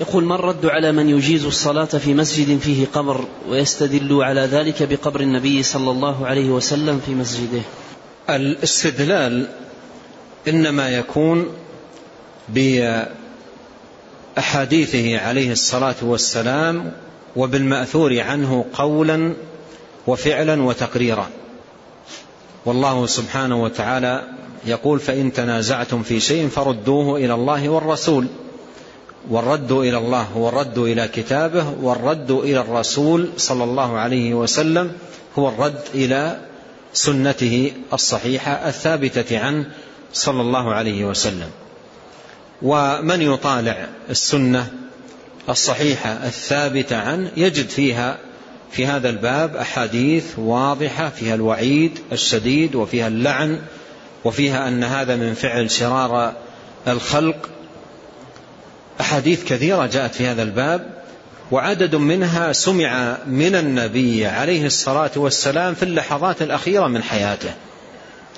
يقول ما الرد على من يجيز الصلاة في مسجد فيه قبر ويستدل على ذلك بقبر النبي صلى الله عليه وسلم في مسجده الاستدلال إنما يكون بأحاديثه عليه الصلاة والسلام وبالمأثور عنه قولا وفعلا وتقريرا. والله سبحانه وتعالى يقول فإن تنازعتم في شيء فردوه إلى الله والرسول والرد إلى الله هو الرد إلى كتابه والرد إلى الرسول صلى الله عليه وسلم هو الرد إلى سنته الصحيحة الثابتة عنه صلى الله عليه وسلم. ومن يطالع السنة الصحيحة الثابتة عنه يجد فيها في هذا الباب أحاديث واضحة فيها الوعيد الشديد وفيها اللعن وفيها أن هذا من فعل شرار الخلق أحاديث كثيرة جاءت في هذا الباب وعدد منها سمع من النبي عليه الصلاة والسلام في اللحظات الأخيرة من حياته.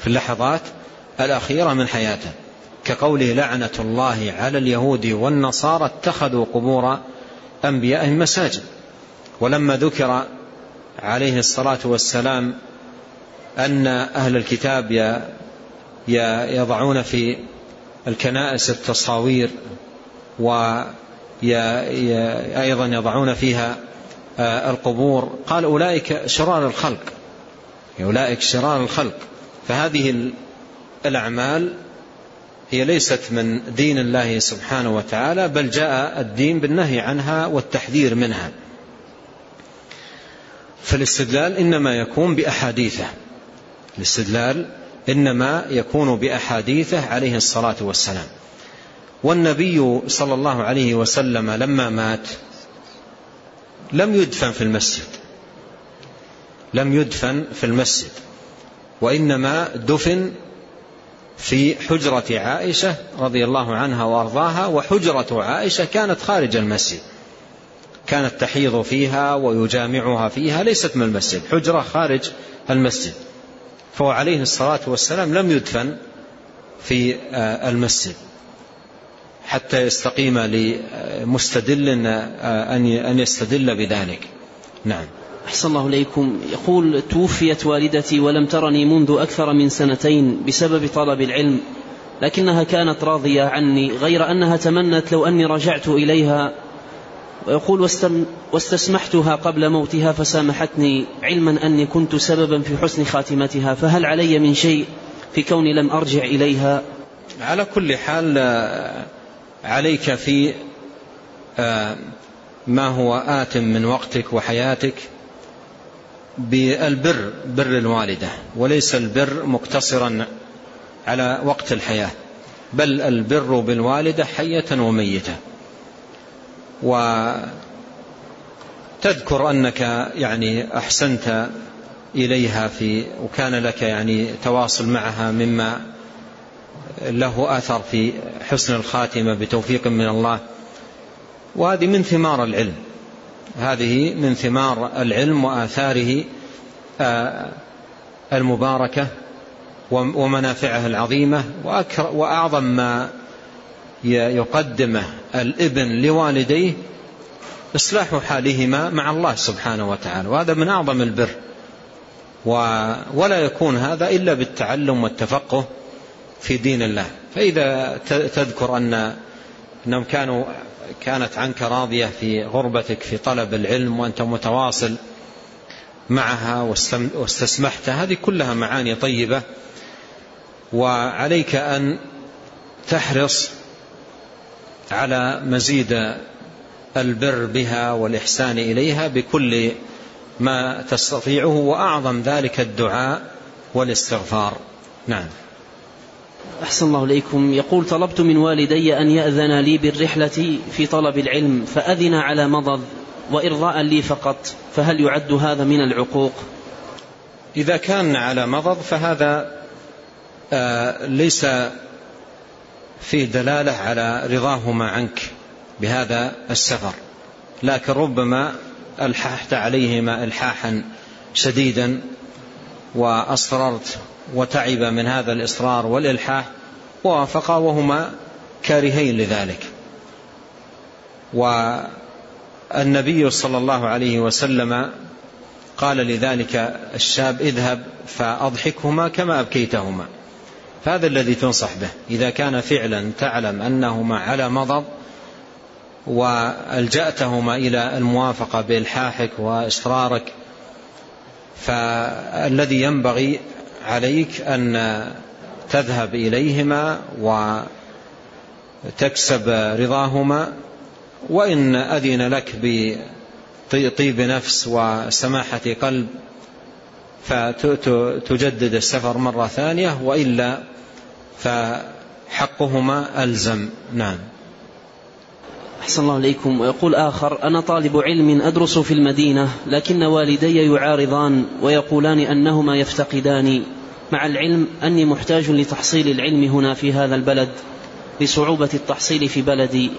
في اللحظات الأخيرة من حياته. كقوله لعنة الله على اليهود والنصارى اتخذوا قبور أنبيائهم مساجد. ولما ذكر عليه الصلاة والسلام أن أهل الكتاب يضعون في الكنائس التصاوير وأيضا يضعون فيها آه، القبور. قال أولئك شرار الخلق. أولئك شرار الخلق. فهذه الأعمال هي ليست من دين الله سبحانه وتعالى بل جاء الدين بالنهي عنها والتحذير منها. فالاستدلال إنما يكون بأحاديثه. الاستدلال إنما يكون بأحاديثه عليه الصلاة والسلام. والنبي صلى الله عليه وسلم لما مات لم يدفن في المسجد. لم يدفن في المسجد وإنما دفن في حجرة عائشة رضي الله عنها وأرضاها وحجرة عائشة كانت خارج المسجد كانت تحيض فيها ويجامعها فيها ليست من المسجد حجرة خارج المسجد. فهو عليه الصلاة والسلام لم يدفن في آه، المسجد. حتى يستقيم لمستدل أن يستدل بذلك. نعم. أحسن الله إليكم. يقول توفيت والدتي ولم ترني منذ أكثر من سنتين بسبب طلب العلم لكنها كانت راضية عني غير أنها تمنت لو أني رجعت إليها. ويقول واستسمحتها قبل موتها فسامحتني علما أني كنت سببا في حسن خاتمتها فهل علي من شيء في كوني لم أرجع إليها؟ على كل حال عليك في آه، ما هو آت من وقتك وحياتك بالبر بر الوالدة وليس البر مقتصرا على وقت الحياة بل البر بالوالدة حية وميتة. وتذكر أنك يعني أحسنت إليها في وكان لك يعني تواصل معها مما له أثر في حسن الخاتمة بتوفيق من الله. وهذه من ثمار العلم. هذه من ثمار العلم وآثاره آه، المباركة ومنافعه العظيمة وأعظم ما يقدمه الإبن لوالديه إصلاح حالهما مع الله سبحانه وتعالى. وهذا من أعظم البر. ولا يكون هذا إلا بالتعلم والتفقه. في دين الله. فإذا تذكر أن أنهم كانوا كانت عنك راضية في غربتك في طلب العلم وأنت متواصل معها واستسمحت هذه كلها معاني طيبة. وعليك أن تحرص على مزيد البر بها والإحسان إليها بكل ما تستطيعه وأعظم ذلك الدعاء والاستغفار. نعم. أحسن الله إليكم. يقول طلبت من والدي أن يأذن لي بالرحلة في طلب العلم فأذن على مضض وإرضاء لي فقط فهل يعد هذا من العقوق؟ إذا كان على مضض فهذا آه، ليس فيه دلالة على رضاهما عنك بهذا السفر. لكن ربما ألححت عليهما إلحاحا شديدا وأصررت وتعب من هذا الإصرار والإلحاح ووافقا وهما كارهين لذلك. والنبي صلى الله عليه وسلم قال لذلك الشاب اذهب فأضحكهما كما أبكيتهما. فهذا الذي تنصح به إذا كان فعلا تعلم أنهما على مضض وألجأتهما إلى الموافقة بإلحاحك وإصرارك فالذي ينبغي عليك أن تذهب إليهما وتكسب رضاهما وإن أذن لك بطيب نفس وسماحة قلب فتجدد السفر مرة ثانية وإلا فحقهما ألزم. نعم. أحسن الله إليكم. ويقول آخر أنا طالب علم أدرس في المدينة لكن والدي يعارضان ويقولان أنهما يفتقداني مع العلم أني محتاج لتحصيل العلم هنا في هذا البلد لصعوبة التحصيل في بلدي.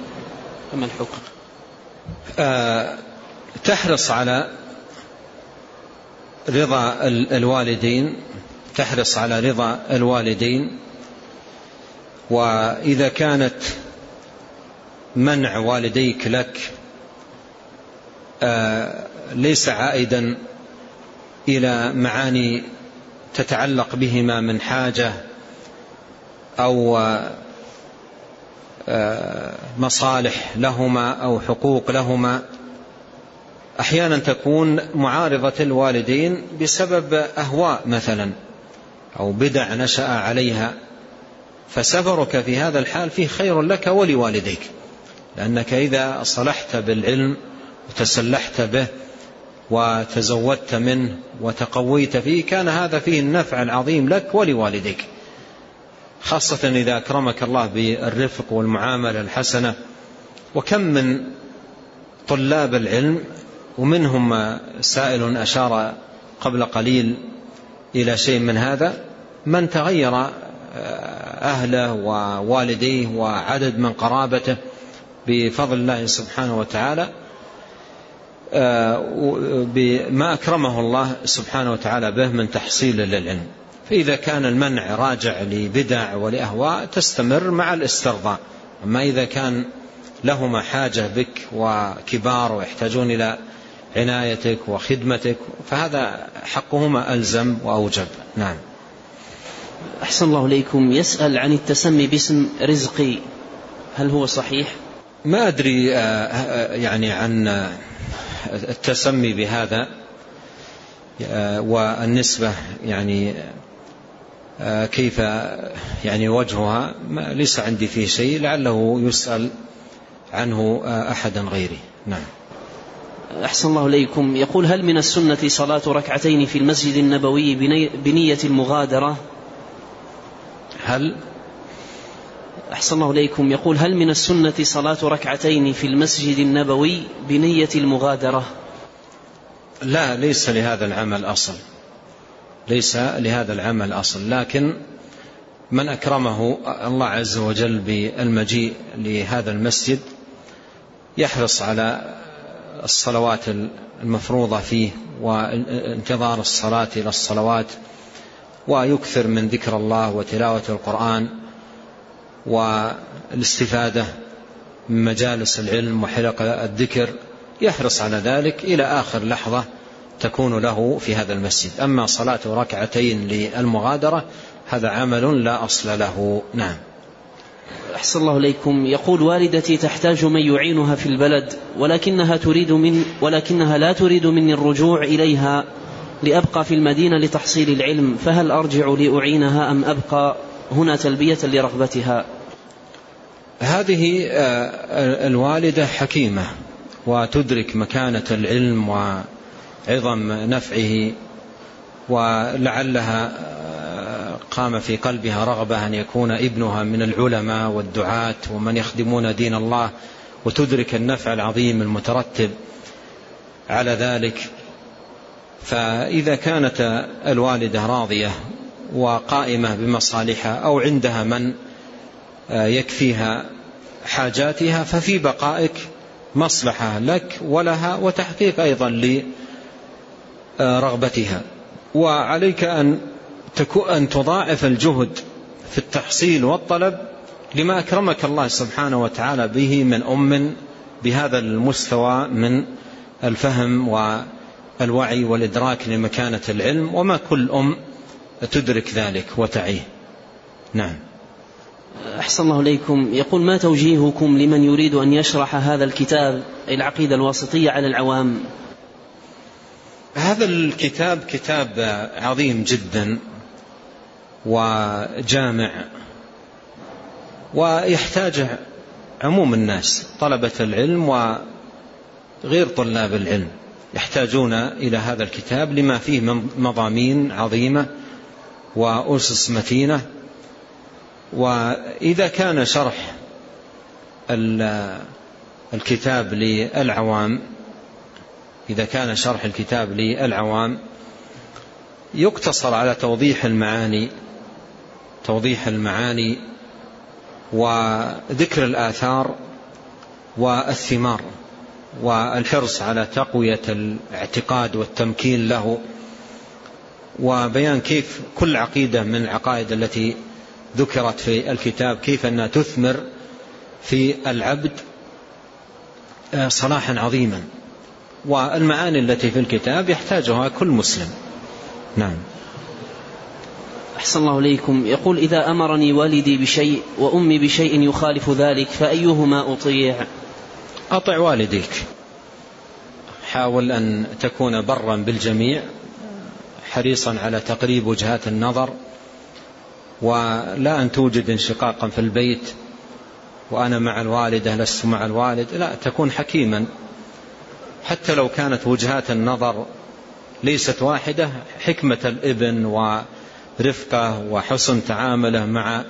فما الحكم. أه تحرص على رضا الوالدين تحرص على رضا الوالدين وإذا كانت منع والديك لك آه، ليس عائدا إلى معاني تتعلق بهما من حاجة أو آه، مصالح لهما أو حقوق لهما. أحيانا تكون معارضة الوالدين بسبب أهواء مثلا أو بدع نشأ عليها فسفرك في هذا الحال فيه خير لك ولوالديك. لأنك إذا صلحت بالعلم وتسلحت به وتزودت منه وتقويت فيه كان هذا فيه النفع العظيم لك ولوالديك. خاصة إذا أكرمك الله بالرفق والمعاملة الحسنة. وكم من طلاب العلم ومنهم سائل أشار قبل قليل إلى شيء من هذا من تغير أهله ووالديه وعدد من قرابته بفضل الله سبحانه وتعالى بما أكرمه الله سبحانه وتعالى به من تحصيل للعلم. فإذا كان المنع راجع لبدع ولأهواء تستمر مع الاسترضاء. أما إذا كان لهما حاجة بك وكبار ويحتاجون إلى عنايتك وخدمتك فهذا حقهما ألزم وأوجب. نعم. أحسن الله إليكم. يسأل عن التسمي باسم رزقي. هل هو صحيح؟ ما أدري آه، آه، يعني عن التسمي بهذا آه، والنسبة يعني كيف يعني وجهها ليس عندي فيه شيء لعله يسأل عنه أحدا غيري. نعم. أحسن الله إليكم. يقول هل من السنة صلاة ركعتين في المسجد النبوي بنية المغادرة هل؟ أحسن الله إليكم. يقول هل من السنة صلاة ركعتين في المسجد النبوي بنية المغادرة؟ لا ليس لهذا العمل أصل. ليس لهذا العمل أصل. لكن من أكرمه الله عز وجل بالمجيء لهذا المسجد يحرص على الصلوات المفروضة فيه وانتظار الصلاة إلى الصلوات ويكثر من ذكر الله وتلاوة القرآن. والاستفادة من مجالس العلم وحلق الذكر يحرص على ذلك. إلى آخر لحظة تكون له في هذا المسجد. أما صلاة ركعتين للمغادرة هذا عمل لا أصل له. نعم. أحسن الله إليكم. يقول والدتي تحتاج من يعينها في البلد ولكنها تريد من ولكنها لا تريد مني الرجوع إليها لأبقى في المدينة لتحصيل العلم. فهل أرجع لأعينها أم أبقى هنا تلبية لرغبتها؟ هذه آه، الوالدة حكيمة وتدرك مكانة العلم وعظم نفعه ولعلها آه، قام في قلبها رغبة أن يكون ابنها من العلماء والدعاة ومن يخدمون دين الله وتدرك النفع العظيم المترتب على ذلك. فإذا كانت الوالدة راضية وقائمة بمصالحها أو عندها من يكفيها حاجاتها ففي بقائك مصلحة لك ولها وتحقيق أيضا لرغبتها. وعليك أن أن تضاعف الجهد في التحصيل والطلب لما أكرمك الله سبحانه وتعالى به من أم بهذا المستوى من الفهم والوعي والإدراك لمكانة العلم وما كل أم تدرك ذلك وتعيه. نعم. أحسن الله إليكم. يقول ما توجيهكم لمن يريد أن يشرح هذا الكتاب العقيدة الواسطية على العوام؟ هذا الكتاب كتاب عظيم جدا وجامع ويحتاج عموم الناس طلبة العلم وغير طلاب العلم يحتاجون إلى هذا الكتاب لما فيه من مضامين عظيمة وأسس متينة. وإذا كان شرح الكتاب للعوام إذا كان شرح الكتاب للعوام يقتصر على توضيح المعاني توضيح المعاني وذكر الآثار والثمار والحرص على تقوية الاعتقاد والتمكين له وبيان كيف كل عقيدة من العقائد التي ذكرت في الكتاب كيف أنها تثمر في العبد آه، صلاحا عظيما. والمعاني التي في الكتاب يحتاجها كل مسلم. نعم. أحسن الله إليكم. يقول إذا أمرني والدي بشيء وأمي بشيء يخالف ذلك فأيهما أطيع؟ أطع والديك. حاول أن تكون برا بالجميع حريصا على تقريب وجهات النظر ولا أن توجد انشقاقا في البيت وأنا مع الوالدة لست مع الوالد لا تكون حكيما. حتى لو كانت وجهات النظر ليست واحدة حكمة الإبن ورفقه وحسن تعامله مع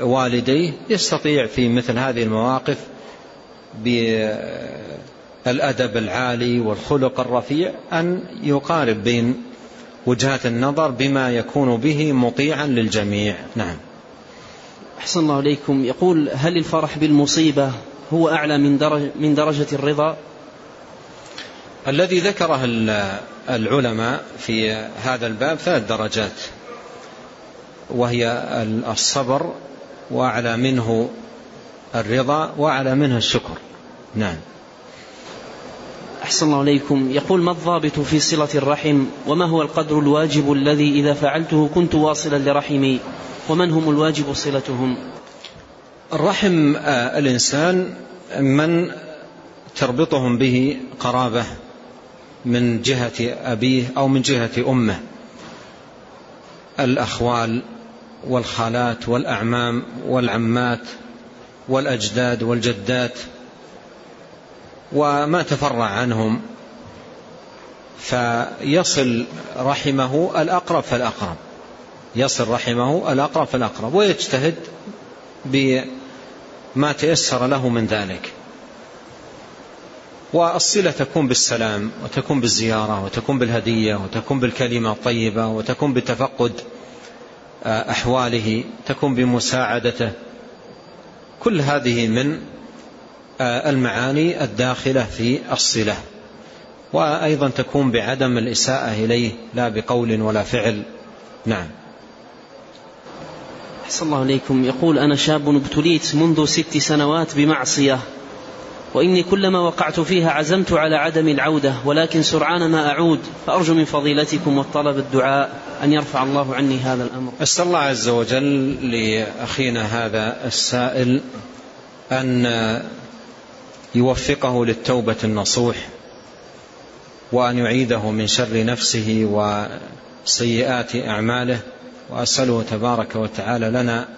والديه يستطيع في مثل هذه المواقف بالأدب العالي والخلق الرفيع أن يقارب بين وجهات النظر بما يكون به مطيعا للجميع. نعم. أحسن الله عليكم. يقول هل الفرح بالمصيبة هو أعلى من, درجة, من درجة الرضا؟ الذي ذكره العلماء في هذا الباب ثلاث درجات. وهي الصبر وأعلى منه الرضا وأعلى منه الشكر. نعم. أحسن الله عليكم. يقول ما الضابط في صلة الرحم؟ وما هو القدر الواجب الذي إذا فعلته كنت واصلا لرحمي؟ ومن هم الواجب صلتهم؟ الرحم آه، الإنسان من تربطهم به قرابة من جهة أبيه أو من جهة أمه. الأخوال والخالات والأعمام والعمات والأجداد والجدات. وما تفرع عنهم. فيصل رحمه الأقرب فالأقرب. يصل رحمه الأقرب فالأقرب. ويجتهد بما تيسر له من ذلك. والصلة تكون بالسلام وتكون بالزيارة وتكون بالهدية وتكون بالكلمة الطيبة وتكون بتفقد آه، أحواله تكون بمساعدته. كل هذه من المعاني الداخلة في الصلة. وأيضا تكون بعدم الإساءة إليه لا بقول ولا فعل. نعم. أحسن الله عليكم يقول أنا شاب ابتليت منذ ست سنوات بمعصية وإني كلما وقعت فيها عزمت على عدم العودة ولكن سرعان ما أعود فأرجو من فضيلتكم والطلب الدعاء أن يرفع الله عني هذا الأمر. أسأل الله عز وجل لأخينا هذا السائل أن يوفقه للتوبة النصوح وأن يعيده من شر نفسه وسيئات أعماله. وأسأله تبارك وتعالى لنا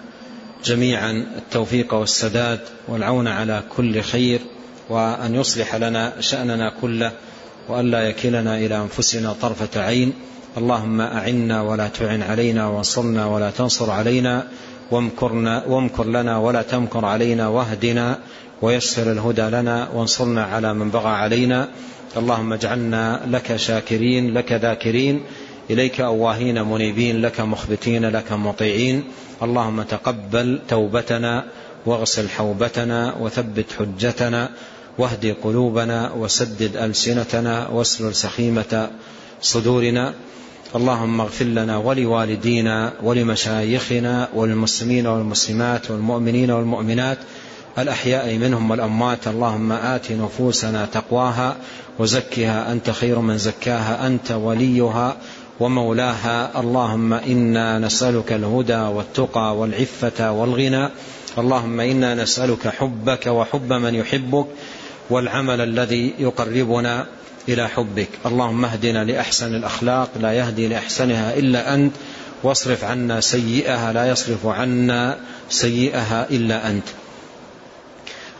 جميعا التوفيق والسداد والعون على كل خير وأن يصلح لنا شأننا كله وأن لا يكلنا إلى أنفسنا طرفة عين. اللهم أعنا ولا تعن علينا وانصرنا ولا تنصر علينا وامكرنا وامكر لنا ولا تمكر علينا واهدنا ويسر الهدى لنا وانصرنا على من بغى علينا. اللهم اجعلنا لك شاكرين لك ذاكرين. إليك أواهين منيبين لك مخبتين لك مطيعين. اللهم تقبل توبتنا واغسل حوبتنا وثبت حجتنا واهد قلوبنا وسدد ألسنتنا واسلل سخيمة صدورنا. اللهم اغفر لنا ولوالدينا ولمشايخنا وللمسلمين والمسلمات والمؤمنين والمؤمنات الأحياء منهم والأموات اللهم آت نفوسنا تقواها وزكها أنت خير من زكاها أنت وليها ومولاها. اللهم إنا نسألك الهدى والتقى والعفة والغنى. اللهم إنا نسألك حبك وحب من يحبك والعمل الذي يقربنا إلى حبك. اللهم اهدنا لأحسن الأخلاق لا يهدي لأحسنها إلا أنت. واصرف عنا سيئها لا يصرف عنا سيئها إلا أنت.